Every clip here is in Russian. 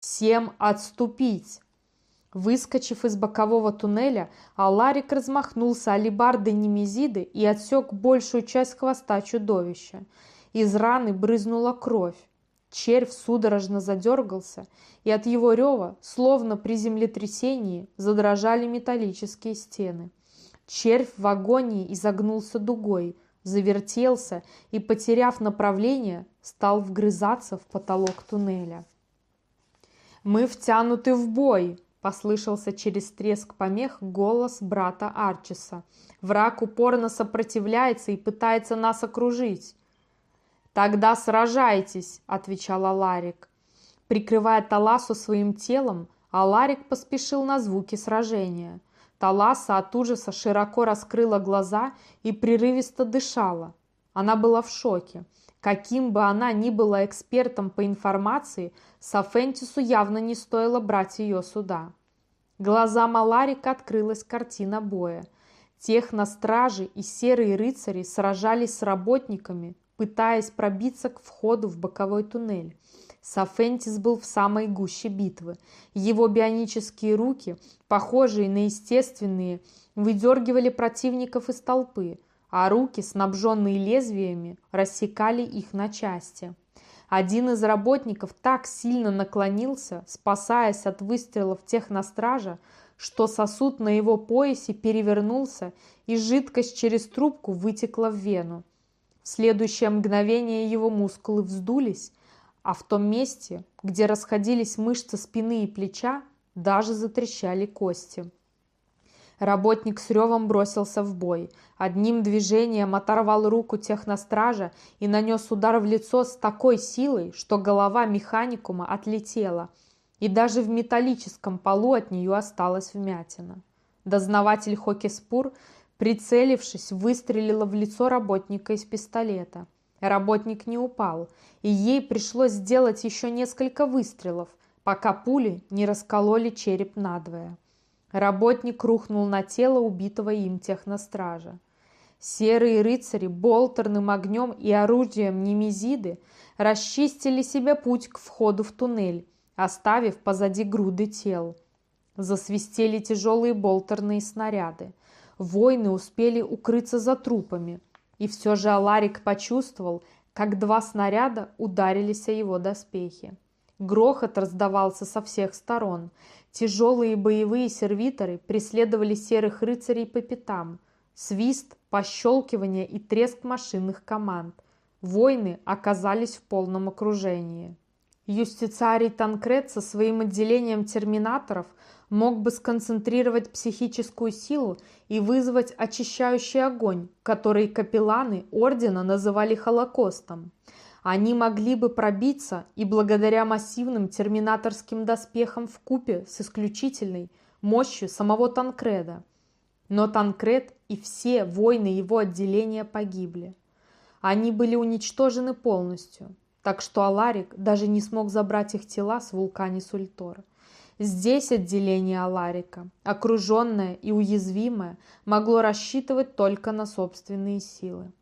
Всем отступить!» Выскочив из бокового туннеля, Аларик размахнулся алебардой Немезиды и отсек большую часть хвоста чудовища. Из раны брызнула кровь. Червь судорожно задергался, и от его рева, словно при землетрясении, задрожали металлические стены. Червь в агонии изогнулся дугой, завертелся и, потеряв направление, стал вгрызаться в потолок туннеля. «Мы втянуты в бой!» – послышался через треск помех голос брата Арчиса. «Враг упорно сопротивляется и пытается нас окружить!» «Тогда сражайтесь!» – отвечал Аларик. Прикрывая Таласу своим телом, Аларик поспешил на звуки сражения. Таласа от ужаса широко раскрыла глаза и прерывисто дышала. Она была в шоке. Каким бы она ни была экспертом по информации, Сафентису явно не стоило брать ее сюда. Глазам Аларика открылась картина боя. Техностражи и серые рыцари сражались с работниками, пытаясь пробиться к входу в боковой туннель. Сафентис был в самой гуще битвы. Его бионические руки, похожие на естественные, выдергивали противников из толпы, а руки, снабженные лезвиями, рассекали их на части. Один из работников так сильно наклонился, спасаясь от выстрелов техностража, что сосуд на его поясе перевернулся, и жидкость через трубку вытекла в вену. В следующее мгновение его мускулы вздулись, а в том месте, где расходились мышцы спины и плеча, даже затрещали кости. Работник с ревом бросился в бой. Одним движением оторвал руку техностража и нанес удар в лицо с такой силой, что голова механикума отлетела, и даже в металлическом полу от нее осталась вмятина. Дознаватель Хокеспур Прицелившись, выстрелила в лицо работника из пистолета. Работник не упал, и ей пришлось сделать еще несколько выстрелов, пока пули не раскололи череп надвое. Работник рухнул на тело убитого им техностража. Серые рыцари болтерным огнем и орудием Немезиды расчистили себе путь к входу в туннель, оставив позади груды тел. Засвистели тяжелые болтерные снаряды. Воины успели укрыться за трупами, и все же Аларик почувствовал, как два снаряда ударились о его доспехи. Грохот раздавался со всех сторон. Тяжелые боевые сервиторы преследовали серых рыцарей по пятам. Свист, пощелкивание и треск машинных команд. Войны оказались в полном окружении. Юстицарий Танкред со своим отделением терминаторов мог бы сконцентрировать психическую силу и вызвать очищающий огонь, который капелланы ордена называли Холокостом. Они могли бы пробиться и благодаря массивным терминаторским доспехам в купе с исключительной мощью самого Танкреда. Но Танкред и все воины его отделения погибли. Они были уничтожены полностью – так что Аларик даже не смог забрать их тела с вулкане Сультор. Здесь отделение Аларика, окруженное и уязвимое, могло рассчитывать только на собственные силы.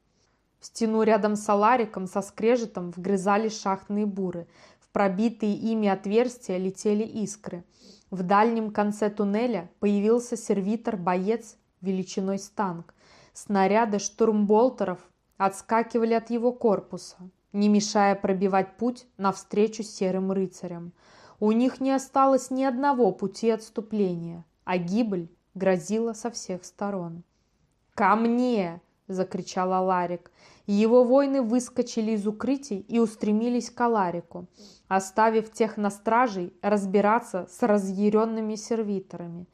В стену рядом с Алариком со скрежетом вгрызались шахтные буры. В пробитые ими отверстия летели искры. В дальнем конце туннеля появился сервитор-боец величиной с танк. Снаряды штурмболтеров отскакивали от его корпуса, не мешая пробивать путь навстречу серым рыцарям. У них не осталось ни одного пути отступления, а гибель грозила со всех сторон. «Ко мне!» – закричал Аларик. Его воины выскочили из укрытий и устремились к Аларику, оставив тех на стражей разбираться с разъяренными сервиторами.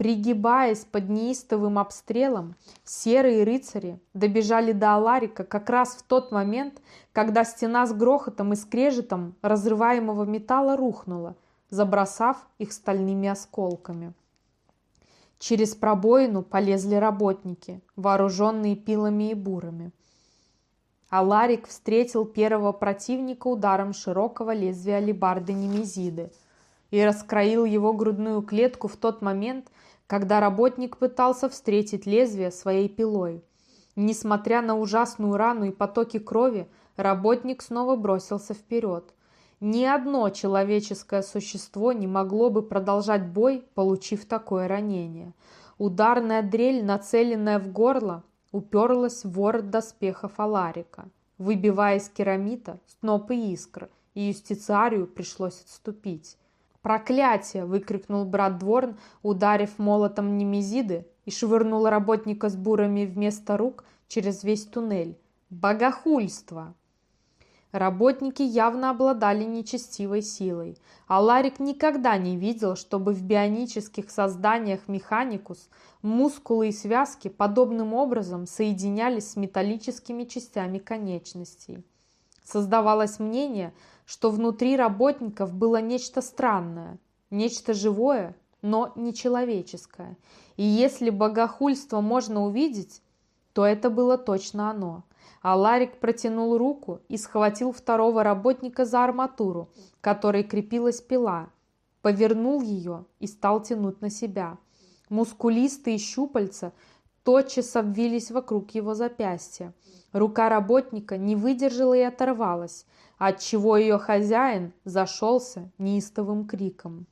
Пригибаясь под неистовым обстрелом, серые рыцари добежали до Аларика как раз в тот момент, когда стена с грохотом и скрежетом разрываемого металла рухнула, забросав их стальными осколками. Через пробоину полезли работники, вооруженные пилами и бурами. Аларик встретил первого противника ударом широкого лезвия алебарды Немезиды и раскроил его грудную клетку в тот момент, когда работник пытался встретить лезвие своей пилой. Несмотря на ужасную рану и потоки крови, работник снова бросился вперед. Ни одно человеческое существо не могло бы продолжать бой, получив такое ранение. Ударная дрель, нацеленная в горло, уперлась в ворот доспехов Аларика, выбивая из керамита снопы искр, и юстициарию пришлось отступить. «Проклятие!» – выкрикнул брат Дворн, ударив молотом Немезиды и швырнул работника с бурами вместо рук через весь туннель. «Богохульство!» Работники явно обладали нечестивой силой, а Ларик никогда не видел, чтобы в бионических созданиях Механикус мускулы и связки подобным образом соединялись с металлическими частями конечностей. Создавалось мнение, что внутри работников было нечто странное, нечто живое, но нечеловеческое. И если богохульство можно увидеть, то это было точно оно – а Ларик протянул руку и схватил второго работника за арматуру, которой крепилась пила, повернул ее и стал тянуть на себя. Мускулистые щупальца тотчас обвились вокруг его запястья. Рука работника не выдержала и оторвалась, отчего ее хозяин зашелся неистовым криком.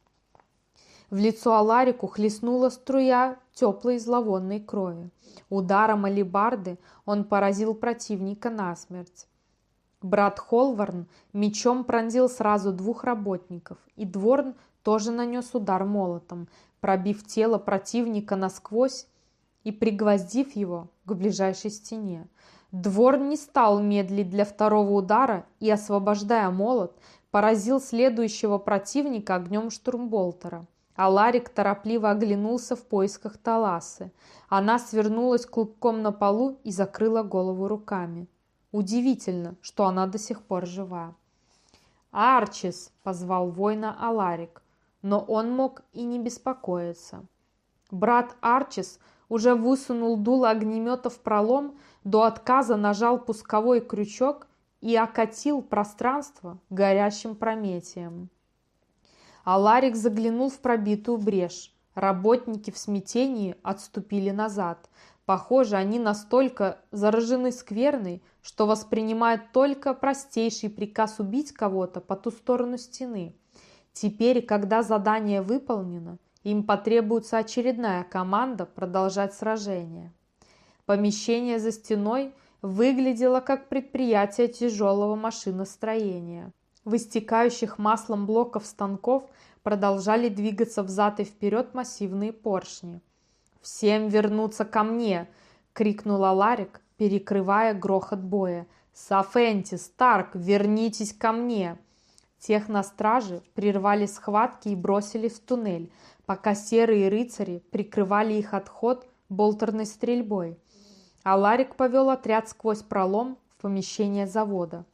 В лицо Аларику хлестнула струя теплой зловонной крови. Ударом алибарды он поразил противника насмерть. Брат Холварн мечом пронзил сразу двух работников, и Дворн тоже нанес удар молотом, пробив тело противника насквозь и пригвоздив его к ближайшей стене. Дворн не стал медлить для второго удара и, освобождая молот, поразил следующего противника огнем штурмболтера – а Ларик торопливо оглянулся в поисках Таласы. Она свернулась клубком на полу и закрыла голову руками. Удивительно, что она до сих пор жива. «Арчис!» – позвал воина Аларик, но он мог и не беспокоиться. Брат Арчис уже высунул дуло огнемета в пролом, до отказа нажал пусковой крючок и окатил пространство горящим прометием. А Ларик заглянул в пробитую брешь. Работники в смятении отступили назад. Похоже, они настолько заражены скверной, что воспринимают только простейший приказ убить кого-то по ту сторону стены. Теперь, когда задание выполнено, им потребуется очередная команда продолжать сражение. Помещение за стеной выглядело как предприятие тяжелого машиностроения. В истекающих маслом блоков станков продолжали двигаться взад и вперед массивные поршни. «Всем вернуться ко мне!» — крикнула Ларик, перекрывая грохот боя. «Сафенти, Старк, вернитесь ко мне!» Техностражи прервали схватки и бросились в туннель, пока серые рыцари прикрывали их отход болтерной стрельбой. А Ларик повел отряд сквозь пролом в помещение завода.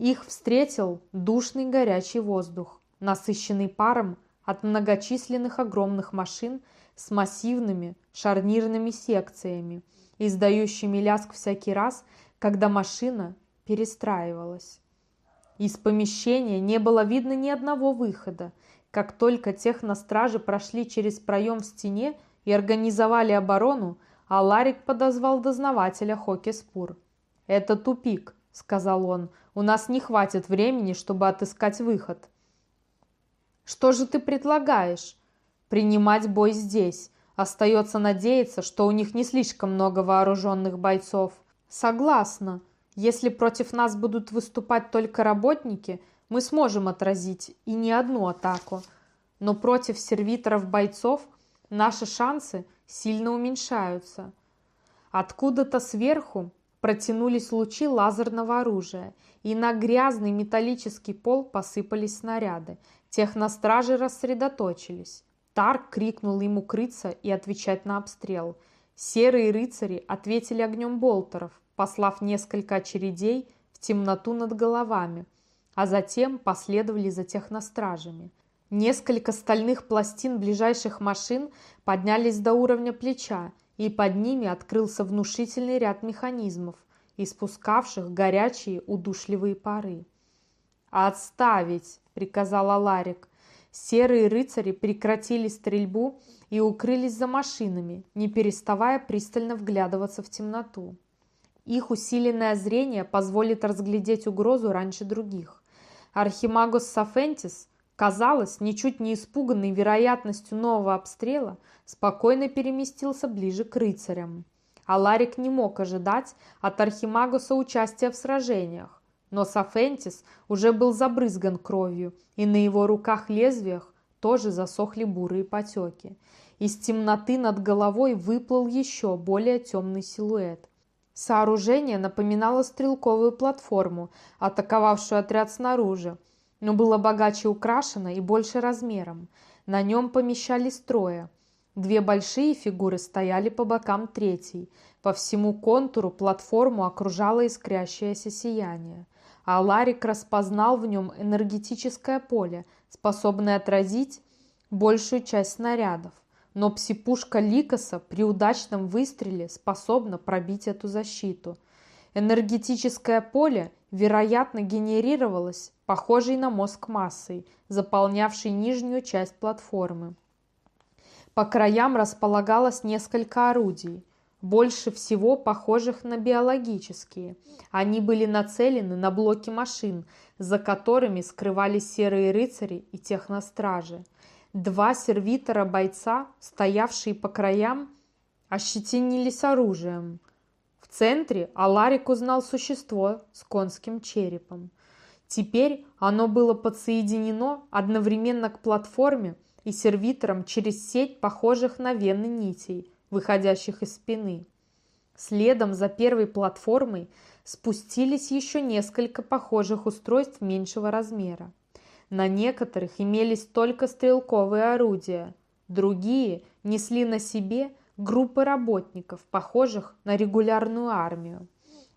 Их встретил душный горячий воздух, насыщенный паром от многочисленных огромных машин с массивными шарнирными секциями, издающими лязг всякий раз, когда машина перестраивалась. Из помещения не было видно ни одного выхода. Как только техностражи прошли через проем в стене и организовали оборону, Аларик подозвал дознавателя Хокеспур. «Это тупик», — сказал он, у нас не хватит времени, чтобы отыскать выход. Что же ты предлагаешь? Принимать бой здесь. Остается надеяться, что у них не слишком много вооруженных бойцов. Согласна. Если против нас будут выступать только работники, мы сможем отразить и не одну атаку. Но против сервиторов бойцов наши шансы сильно уменьшаются. Откуда-то сверху протянулись лучи лазерного оружия, и на грязный металлический пол посыпались снаряды. Техностражи рассредоточились. Тарк крикнул ему крыться и отвечать на обстрел. Серые рыцари ответили огнем болтеров, послав несколько очередей в темноту над головами, а затем последовали за техностражами. Несколько стальных пластин ближайших машин поднялись до уровня плеча, и под ними открылся внушительный ряд механизмов, испускавших горячие удушливые пары. «Отставить!» – приказал Аларик. Серые рыцари прекратили стрельбу и укрылись за машинами, не переставая пристально вглядываться в темноту. Их усиленное зрение позволит разглядеть угрозу раньше других. Архимагос Сафентис, казалось, ничуть не испуганный вероятностью нового обстрела, спокойно переместился ближе к рыцарям. А Ларик не мог ожидать от Архимагоса участия в сражениях. Но Сафентис уже был забрызган кровью, и на его руках-лезвиях тоже засохли бурые потеки. Из темноты над головой выплыл еще более темный силуэт. Сооружение напоминало стрелковую платформу, атаковавшую отряд снаружи, но было богаче украшено и больше размером. На нем помещались трое. Две большие фигуры стояли по бокам третьей. По всему контуру платформу окружало искрящееся сияние. А Ларик распознал в нем энергетическое поле, способное отразить большую часть снарядов но псипушка Ликоса при удачном выстреле способна пробить эту защиту. Энергетическое поле, вероятно, генерировалось похожей на мозг массой, заполнявшей нижнюю часть платформы. По краям располагалось несколько орудий, больше всего похожих на биологические. Они были нацелены на блоки машин, за которыми скрывались серые рыцари и техностражи. Два сервитора-бойца, стоявшие по краям, ощетинились оружием. Центре Аларик узнал существо с конским черепом. Теперь оно было подсоединено одновременно к платформе и сервиторам через сеть похожих на вены нитей, выходящих из спины. Следом за первой платформой спустились еще несколько похожих устройств меньшего размера. На некоторых имелись только стрелковые орудия, другие несли на себе группы работников, похожих на регулярную армию.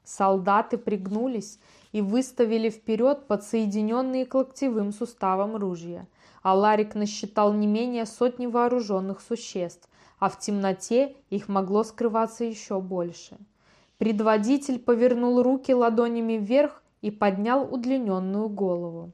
Солдаты пригнулись и выставили вперед подсоединенные к локтевым суставам ружья, а Ларик насчитал не менее сотни вооруженных существ, а в темноте их могло скрываться еще больше. Предводитель повернул руки ладонями вверх и поднял удлиненную голову.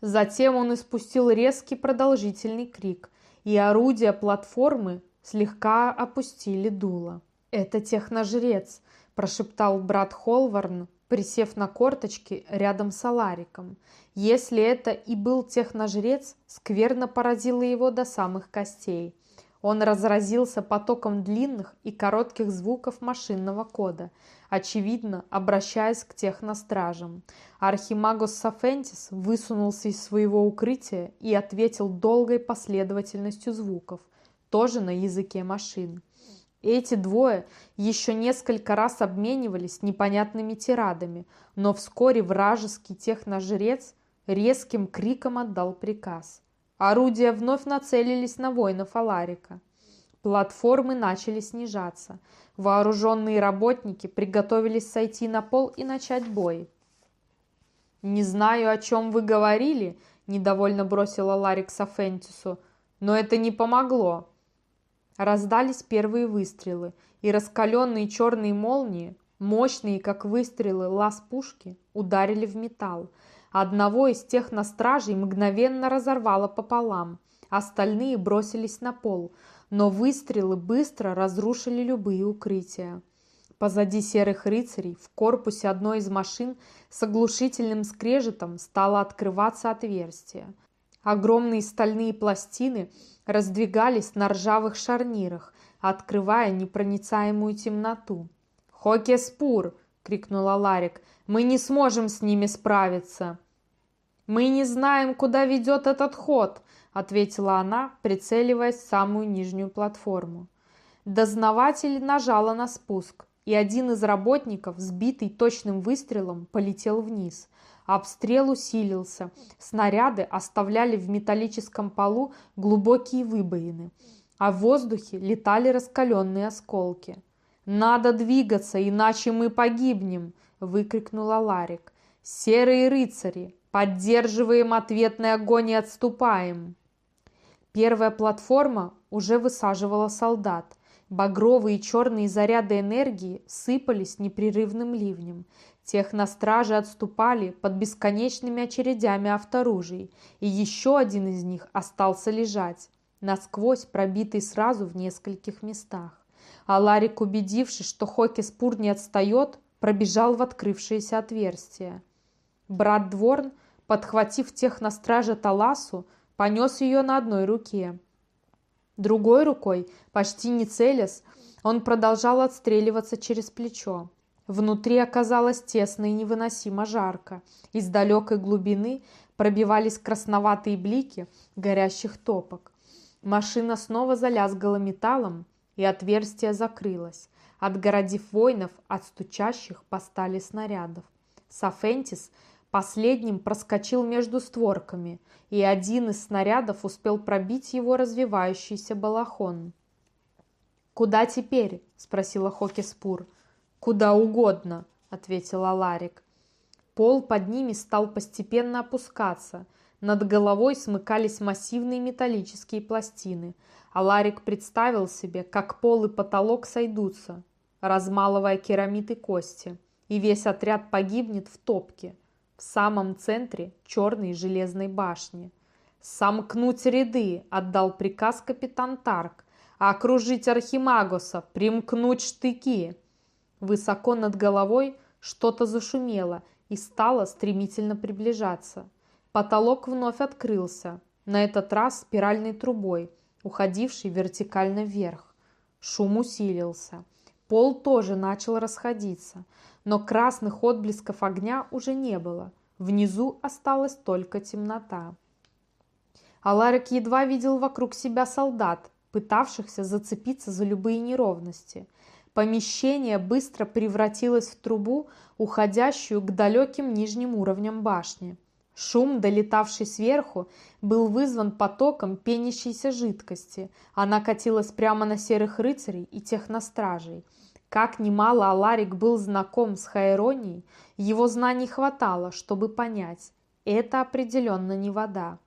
Затем он испустил резкий продолжительный крик, и орудия платформы слегка опустили дуло. «Это техножрец», – прошептал брат Холварн, присев на корточки рядом с Алариком. Если это и был техножрец, скверно поразило его до самых костей. Он разразился потоком длинных и коротких звуков машинного кода, очевидно, обращаясь к техностражам. Архимагос Сафентис высунулся из своего укрытия и ответил долгой последовательностью звуков, тоже на языке машин. Эти двое еще несколько раз обменивались непонятными тирадами, но вскоре вражеский техножрец резким криком отдал приказ. Орудия вновь нацелились на воинов Аларика. Платформы начали снижаться. Вооруженные работники приготовились сойти на пол и начать бой. «Не знаю, о чем вы говорили», – недовольно бросила Ларик Сафентису, – «но это не помогло». Раздались первые выстрелы, и раскаленные черные молнии, мощные, как выстрелы лаз пушки, ударили в металл. Одного из тех на стражей мгновенно разорвало пополам, остальные бросились на пол, но выстрелы быстро разрушили любые укрытия. Позади серых рыцарей в корпусе одной из машин с оглушительным скрежетом стало открываться отверстие. Огромные стальные пластины раздвигались на ржавых шарнирах, открывая непроницаемую темноту. «Хокеспур!» — крикнула Ларик. «Мы не сможем с ними справиться!» «Мы не знаем, куда ведет этот ход!» — ответила она, прицеливаясь в самую нижнюю платформу. Дознаватель нажала на спуск и один из работников, сбитый точным выстрелом, полетел вниз. Обстрел усилился. Снаряды оставляли в металлическом полу глубокие выбоины, а в воздухе летали раскаленные осколки. «Надо двигаться, иначе мы погибнем!» – выкрикнула Ларик. «Серые рыцари! Поддерживаем ответный огонь и отступаем!» Первая платформа уже высаживала солдат. Багровые и черные заряды энергии сыпались непрерывным ливнем. Техностражи отступали под бесконечными очередями авторужий, и еще один из них остался лежать, насквозь пробитый сразу в нескольких местах. А Ларик, убедившись, что Хокеспур не отстает, пробежал в открывшееся отверстие. Брат Дворн подхватив техностража Таласу, понес ее на одной руке. Другой рукой, почти не целясь, он продолжал отстреливаться через плечо. Внутри оказалось тесно и невыносимо жарко. Из далекой глубины пробивались красноватые блики горящих топок. Машина снова залязгала металлом, и отверстие закрылось, отгородив воинов от стучащих по стали снарядов. Сафентис последним проскочил между створками, и один из снарядов успел пробить его развивающийся балахон. «Куда теперь?» – спросила Хокиспур. «Куда угодно», – ответила Ларик. Пол под ними стал постепенно опускаться. Над головой смыкались массивные металлические пластины, а Ларик представил себе, как пол и потолок сойдутся, размалывая керамид и кости, и весь отряд погибнет в топке – в самом центре черной железной башни. «Сомкнуть ряды!» – отдал приказ капитан Тарк. «Окружить Архимагоса! Примкнуть штыки!» Высоко над головой что-то зашумело и стало стремительно приближаться. Потолок вновь открылся, на этот раз спиральной трубой, уходившей вертикально вверх. Шум усилился. Пол тоже начал расходиться – но красных отблесков огня уже не было. Внизу осталась только темнота. Аларик едва видел вокруг себя солдат, пытавшихся зацепиться за любые неровности. Помещение быстро превратилось в трубу, уходящую к далеким нижним уровням башни. Шум, долетавший сверху, был вызван потоком пенящейся жидкости. Она катилась прямо на серых рыцарей и техностражей – как немало Аларик был знаком с Хайронией, его знаний хватало, чтобы понять, это определенно не вода.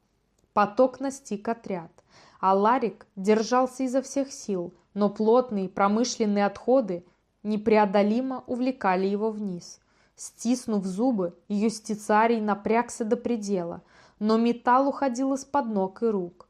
Поток настиг отряд. Аларик держался изо всех сил, но плотные промышленные отходы непреодолимо увлекали его вниз. Стиснув зубы, юстицарий напрягся до предела, но металл уходил из-под ног и рук.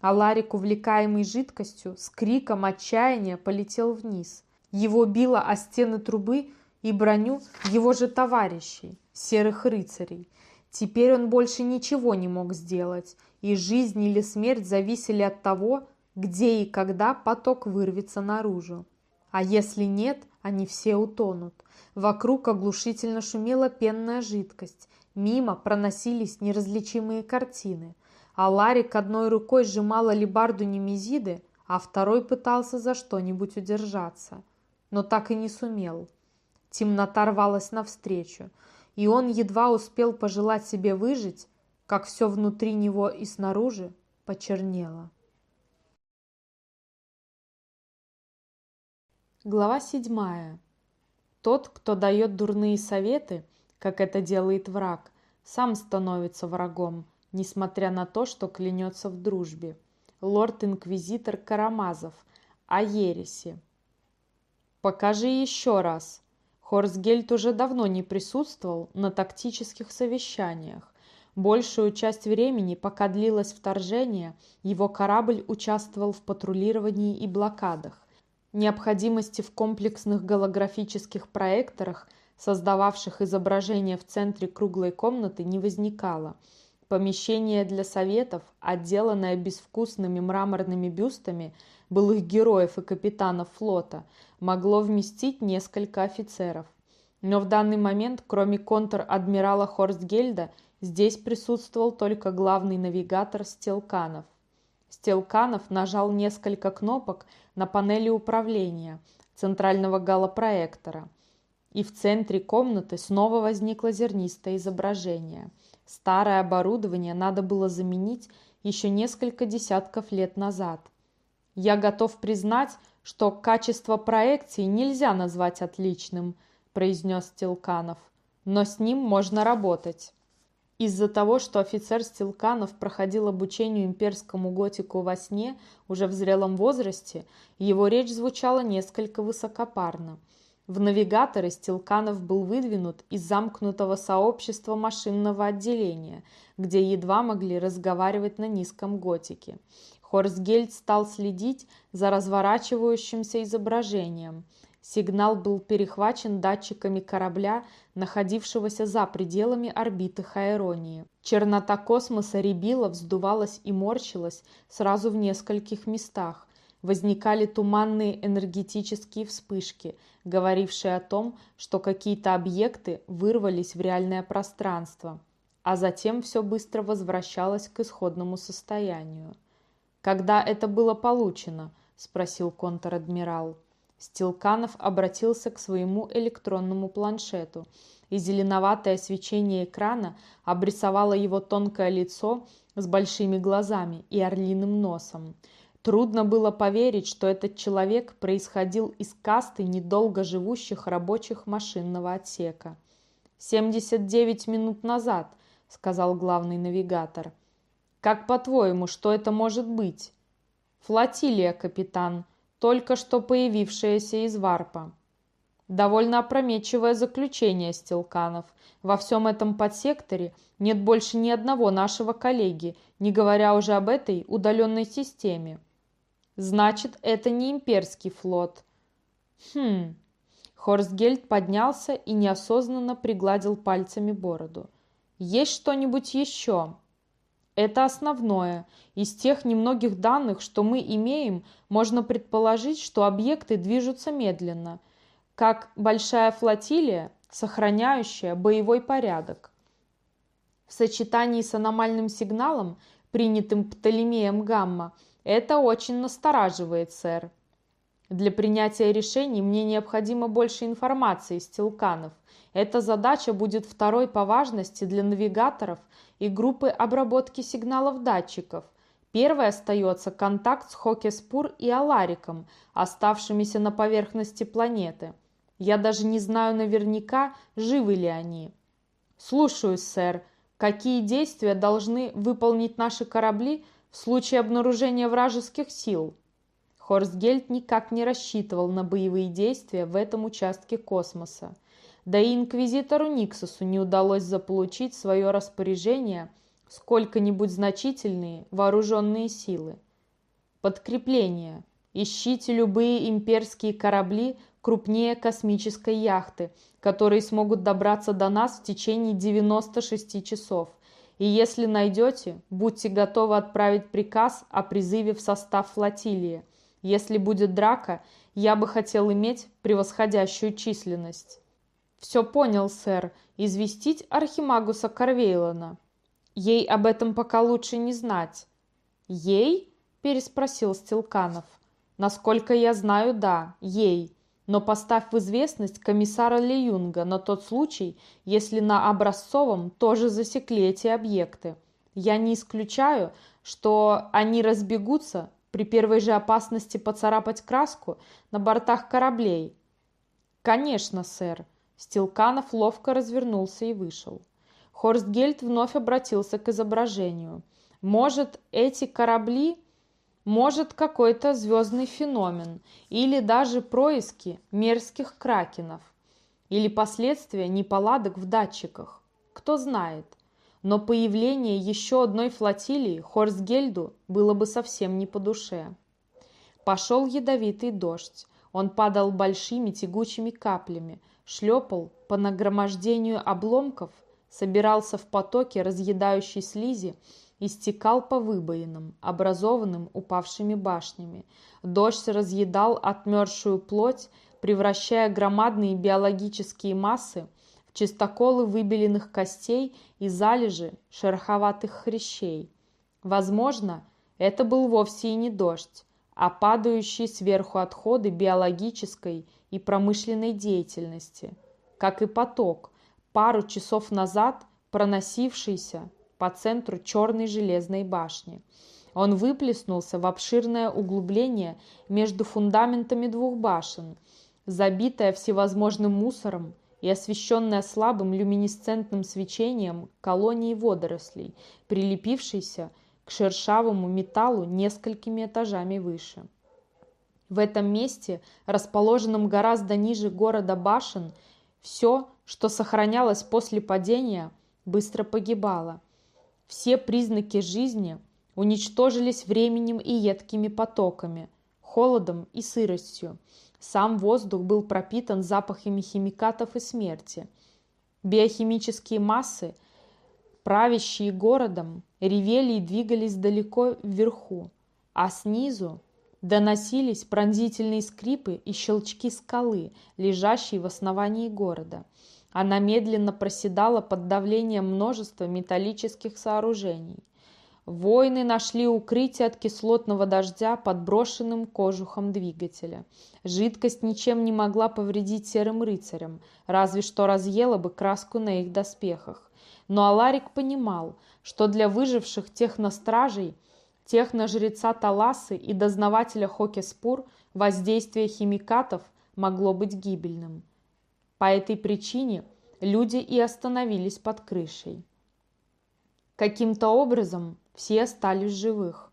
Аларик, увлекаемый жидкостью, с криком отчаяния полетел вниз – его било о стены трубы и броню его же товарищей, серых рыцарей. Теперь он больше ничего не мог сделать, и жизнь или смерть зависели от того, где и когда поток вырвется наружу. А если нет, они все утонут. Вокруг оглушительно шумела пенная жидкость. Мимо проносились неразличимые картины. А Ларик одной рукой сжимала лебарду Немезиды, а второй пытался за что-нибудь удержаться но так и не сумел. Темнота рвалась навстречу, и он едва успел пожелать себе выжить, как все внутри него и снаружи почернело. Глава седьмая. Тот, кто дает дурные советы, как это делает враг, сам становится врагом, несмотря на то, что клянется в дружбе. Лорд-инквизитор Карамазов. О ересе. «Покажи еще раз». Хорсгельд уже давно не присутствовал на тактических совещаниях. Большую часть времени, пока длилось вторжение, его корабль участвовал в патрулировании и блокадах. Необходимости в комплексных голографических проекторах, создававших изображение в центре круглой комнаты, не возникало. Помещение для советов, отделанное безвкусными мраморными бюстами былых героев и капитанов флота, могло вместить несколько офицеров. Но в данный момент, кроме контр-адмирала Хорстгельда, здесь присутствовал только главный навигатор Стелканов. Стелканов нажал несколько кнопок на панели управления центрального галопроектора, и в центре комнаты снова возникло зернистое изображение. Старое оборудование надо было заменить еще несколько десятков лет назад. Я готов признать, что качество проекции нельзя назвать отличным, произнес Стилканов, но с ним можно работать. Из-за того, что офицер Стилканов проходил обучение имперскому готику во сне уже в зрелом возрасте, его речь звучала несколько высокопарно. В навигаторы Стилканов был выдвинут из замкнутого сообщества машинного отделения, где едва могли разговаривать на низком готике – Хорсгельд стал следить за разворачивающимся изображением. Сигнал был перехвачен датчиками корабля, находившегося за пределами орбиты Хайронии. Чернота космоса рябила, вздувалась и морщилась сразу в нескольких местах. Возникали туманные энергетические вспышки, говорившие о том, что какие-то объекты вырвались в реальное пространство, а затем все быстро возвращалось к исходному состоянию. «Когда это было получено?» – спросил контр-адмирал. Стилканов обратился к своему электронному планшету, и зеленоватое свечение экрана обрисовало его тонкое лицо с большими глазами и орлиным носом. Трудно было поверить, что этот человек происходил из касты недолго живущих рабочих машинного отсека. «Семьдесят девять минут назад», — сказал главный навигатор. «Как по-твоему, что это может быть?» «Флотилия, капитан», только что появившаяся из варпа. Довольно опрометчивое заключение Стилканов. Во всем этом подсекторе нет больше ни одного нашего коллеги, не говоря уже об этой удаленной системе. Значит, это не имперский флот. Хм. Хорстгельд поднялся и неосознанно пригладил пальцами бороду. Есть что-нибудь еще? Это основное. Из тех немногих данных, что мы имеем, можно предположить, что объекты движутся медленно, как большая флотилия, сохраняющая боевой порядок. В сочетании с аномальным сигналом, принятым Птолемеем Гамма, это очень настораживает, сэр. Для принятия решений мне необходимо больше информации из Тилканов. Эта задача будет второй по важности для навигаторов и группы обработки сигналов датчиков. Первой остается контакт с Хокеспур и Алариком, оставшимися на поверхности планеты. Я даже не знаю наверняка, живы ли они. Слушаюсь, сэр. Какие действия должны выполнить наши корабли в случае обнаружения вражеских сил? Хорстгельд никак не рассчитывал на боевые действия в этом участке космоса. Да и инквизитору Никсусу не удалось заполучить в свое распоряжение сколько-нибудь значительные вооруженные силы. Подкрепление. Ищите любые имперские корабли крупнее космической яхты, которые смогут добраться до нас в течение 96 часов. И если найдете, будьте готовы отправить приказ о призыве в состав флотилии. Если будет драка, я бы хотел иметь превосходящую численность. «Все понял, сэр. Известить Архимагуса Карвейлона. Ей об этом пока лучше не знать». «Ей?» – переспросил Стилканов. «Насколько я знаю, да, ей. Но поставь в известность комиссара Леюнга на тот случай, если на Образцовом тоже засекли эти объекты. Я не исключаю, что они разбегутся при первой же опасности поцарапать краску на бортах кораблей». «Конечно, сэр. Стилканов ловко развернулся и вышел. Хорстгельд вновь обратился к изображению. «Может, эти корабли, может, какой-то звездный феномен, или даже происки мерзких кракенов, или последствия неполадок в датчиках. Кто знает. Но появление еще одной флотилии Хорстгельду было бы совсем не по душе. Пошел ядовитый дождь. Он падал большими тягучими каплями – шлепал по нагромождению обломков, собирался в потоке разъедающей слизи и стекал по выбоинам, образованным упавшими башнями. Дождь разъедал отмерзшую плоть, превращая громадные биологические массы чистоколы выбеленных костей и залежи шероховатых хрящей. Возможно, это был вовсе и не дождь, а падающие сверху отходы биологической и промышленной деятельности, как и поток, пару часов назад проносившийся по центру черной железной башни. Он выплеснулся в обширное углубление между фундаментами двух башен, забитое всевозможным мусором и освещенное слабым люминесцентным свечением колонии водорослей, прилепившейся к шершавому металлу несколькими этажами выше. В этом месте, расположенном гораздо ниже города башен, все, что сохранялось после падения, быстро погибало. Все признаки жизни уничтожились временем и едкими потоками. Холодом и сыростью. Сам воздух был пропитан запахами химикатов и смерти. Биохимические массы, правящие городом, ревели и двигались далеко вверху, а снизу доносились пронзительные скрипы и щелчки скалы, лежащей в основании города. Она медленно проседала под давлением множества металлических сооружений. Воины нашли укрытие от кислотного дождя под брошенным кожухом двигателя. Жидкость ничем не могла повредить серым рыцарям, разве что разъела бы краску на их доспехах. Но Аларик понимал, что для выживших техностражей, техножреца Таласы и дознавателя Хокеспур воздействие химикатов могло быть гибельным. По этой причине люди и остановились под крышей. Каким-то образом все остались живых.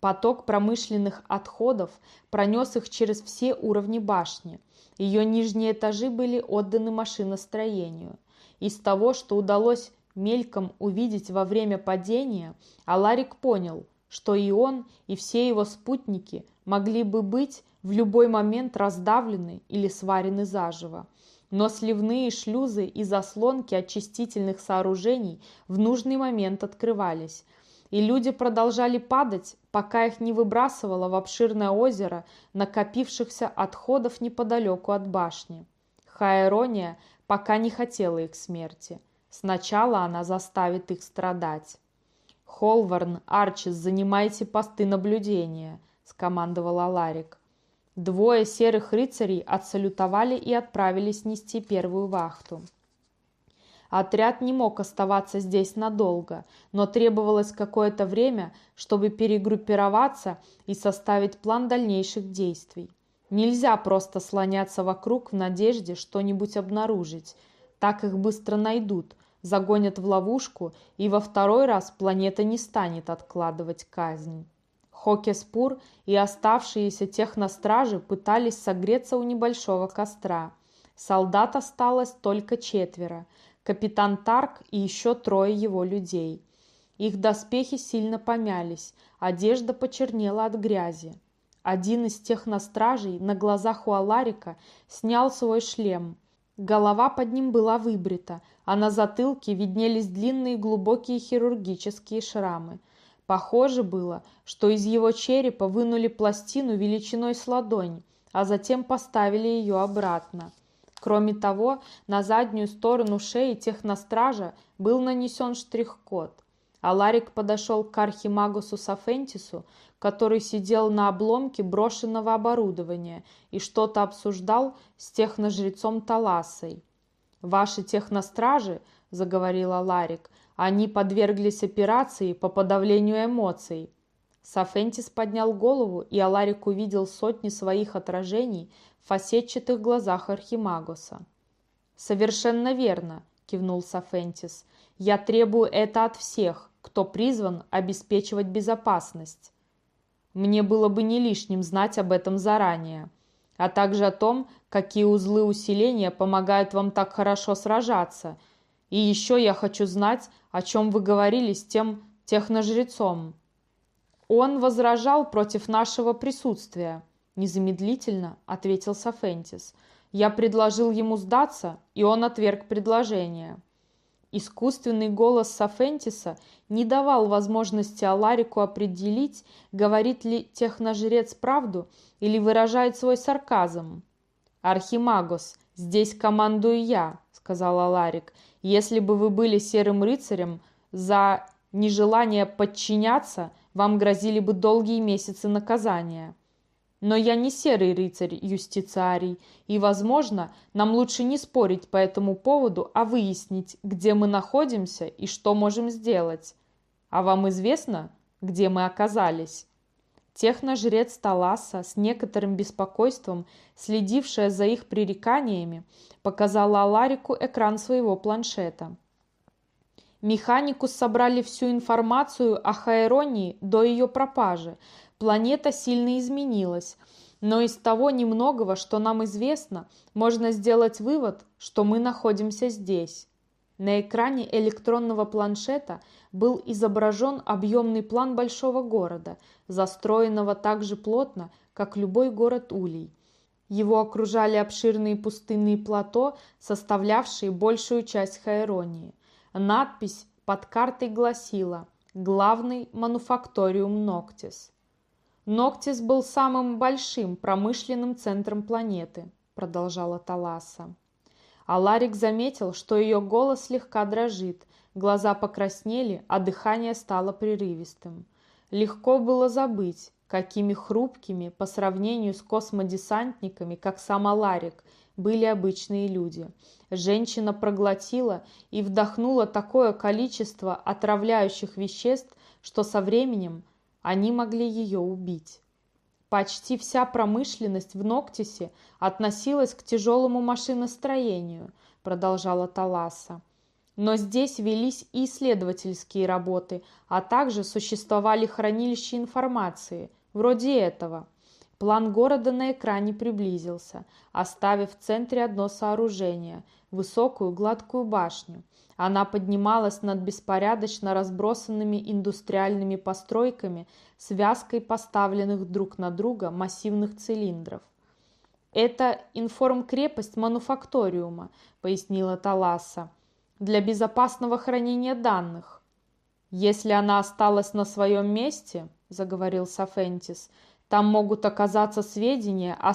Поток промышленных отходов пронес их через все уровни башни. Ее нижние этажи были отданы машиностроению. Из того, что удалось мельком увидеть во время падения, Аларик понял, что и он, и все его спутники могли бы быть в любой момент раздавлены или сварены заживо. Но сливные шлюзы и заслонки очистительных сооружений в нужный момент открывались – и люди продолжали падать, пока их не выбрасывало в обширное озеро накопившихся отходов неподалеку от башни. Хаэрония пока не хотела их смерти. Сначала она заставит их страдать. «Холварн, Арчис, занимайте посты наблюдения», — скомандовал Аларик. Двое серых рыцарей отсалютовали и отправились нести первую вахту. Отряд не мог оставаться здесь надолго, но требовалось какое-то время, чтобы перегруппироваться и составить план дальнейших действий. Нельзя просто слоняться вокруг в надежде что-нибудь обнаружить. Так их быстро найдут, загонят в ловушку, и во второй раз планета не станет откладывать казнь. Хокеспур и оставшиеся техностражи пытались согреться у небольшого костра. Солдат осталось только четверо – капитан Тарк и еще трое его людей. Их доспехи сильно помялись, одежда почернела от грязи. Один из тех техностражей на глазах у Аларика снял свой шлем. Голова под ним была выбрита, а на затылке виднелись длинные глубокие хирургические шрамы. Похоже было, что из его черепа вынули пластину величиной с ладонь, а затем поставили ее обратно. Кроме того, на заднюю сторону шеи техностража был нанесен штрих-код. Аларик подошел к архимагусу Сафентису, который сидел на обломке брошенного оборудования и что-то обсуждал с техножрецом Таласой. «Ваши техностражи», — заговорил Аларик, — «они подверглись операции по подавлению эмоций». Сафентис поднял голову, и Аларик увидел сотни своих отражений фасетчатых глазах Архимагоса. «Совершенно верно», – кивнул Сафентис. «Я требую это от всех, кто призван обеспечивать безопасность. Мне было бы не лишним знать об этом заранее, а также о том, какие узлы усиления помогают вам так хорошо сражаться. И еще я хочу знать, о чем вы говорили с тем техножрецом». Он возражал против нашего присутствия. Незамедлительно ответил Сафентис. Я предложил ему сдаться, и он отверг предложение. Искусственный голос Сафентиса не давал возможности Аларику определить, говорит ли техножрец правду или выражает свой сарказм. «Архимагос, здесь командую я», — сказал Аларик. «Если бы вы были серым рыцарем, за нежелание подчиняться вам грозили бы долгие месяцы наказания. Но я не серый рыцарь, юстициарий, и, возможно, нам лучше не спорить по этому поводу, а выяснить, где мы находимся и что можем сделать. А вам известно, где мы оказались?» Техножрец Таласа, с некоторым беспокойством, следившая за их пререканиями, показала Аларику экран своего планшета. Механикус собрали всю информацию о Хайронии до ее пропажи. Планета сильно изменилась, но из того немногого, что нам известно, можно сделать вывод, что мы находимся здесь. На экране электронного планшета был изображен объемный план большого города, застроенного так же плотно, как любой город Улей. Его окружали обширные пустынные плато, составлявшие большую часть Хайронии. Надпись под картой гласила «Главный мануфакториум Ноктис». Ноктис был самым большим промышленным центром планеты, продолжала Таласа. А Ларик заметил, что ее голос слегка дрожит, глаза покраснели, а дыхание стало прерывистым. Легко было забыть, какими хрупкими по сравнению с космодесантниками, как сама Ларик, были обычные люди. Женщина проглотила и вдохнула такое количество отравляющих веществ, что со временем они могли ее убить. Почти вся промышленность в Ноктисе относилась к тяжелому машиностроению, продолжала Таласа. Но здесь велись и исследовательские работы, а также существовали хранилища информации, вроде этого – План города на экране приблизился, оставив в центре одно сооружение – высокую гладкую башню. Она поднималась над беспорядочно разбросанными индустриальными постройками, связкой поставленных друг на друга массивных цилиндров. «Это информкрепость мануфакториума», – пояснила Таласа, – «для безопасного хранения данных». «Если она осталась на своем месте», – заговорил Сафентис, – там могут оказаться сведения о